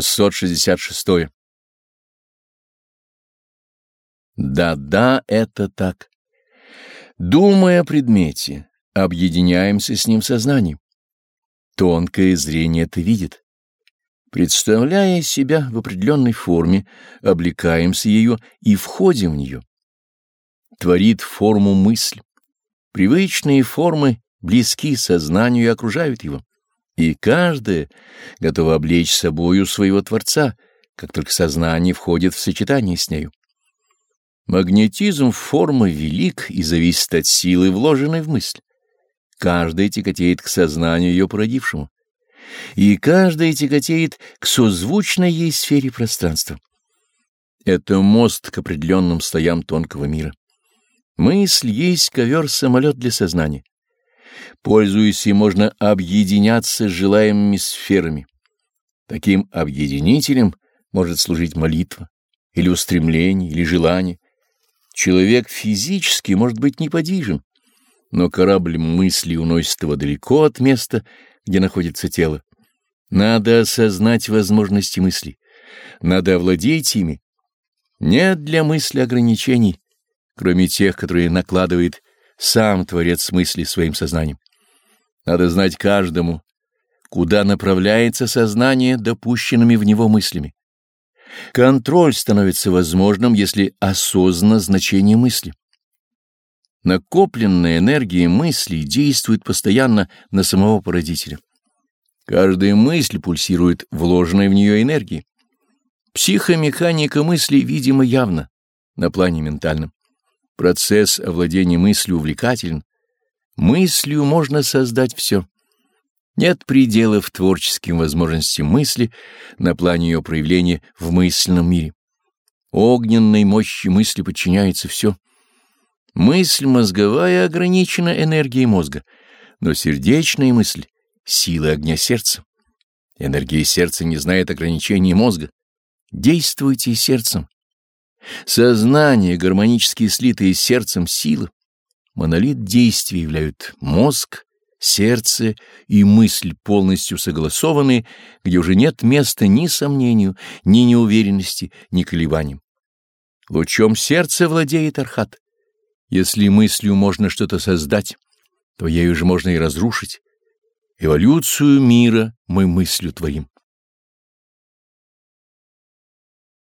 666. Да-да, это так. Думая о предмете, объединяемся с ним сознанием. Тонкое зрение это видит. Представляя себя в определенной форме, облекаемся ее и входим в нее. Творит форму мысль. Привычные формы близки сознанию и окружают его. И каждая готова облечь собою своего Творца, как только сознание входит в сочетание с нею. Магнетизм формы велик и зависит от силы, вложенной в мысль. Каждая тяготеет к сознанию ее породившему и каждая тяготеет к созвучной ей сфере пространства. Это мост к определенным слоям тонкого мира. Мысль есть ковер-самолет для сознания. Пользуясь им, можно объединяться с желаемыми сферами. Таким объединителем может служить молитва, или устремление, или желание. Человек физически может быть неподвижен, но корабль мысли уносит его далеко от места, где находится тело. Надо осознать возможности мысли, надо овладеть ими. Нет для мысли ограничений, кроме тех, которые накладывает сам Творец мысли своим сознанием. Надо знать каждому, куда направляется сознание допущенными в него мыслями. Контроль становится возможным, если осознано значение мысли. Накопленная энергия мысли действует постоянно на самого породителя. Каждая мысль пульсирует вложенной в нее энергией. Психомеханика мысли видима явно на плане ментальном. Процесс овладения мыслью увлекателен. Мыслью можно создать все. Нет пределов творческим возможностям мысли на плане ее проявления в мысленном мире. Огненной мощи мысли подчиняется все — Мысль мозговая ограничена энергией мозга, но сердечная мысль — сила огня сердца. Энергия сердца не знает ограничений мозга. Действуйте сердцем. Сознание, гармонически слитое сердцем, сила. Монолит действия являют мозг, сердце и мысль полностью согласованные, где уже нет места ни сомнению, ни неуверенности, ни колебаниям. Лучом сердца владеет Архат. Если мыслью можно что-то создать, то ею же можно и разрушить. Эволюцию мира мы мыслью творим.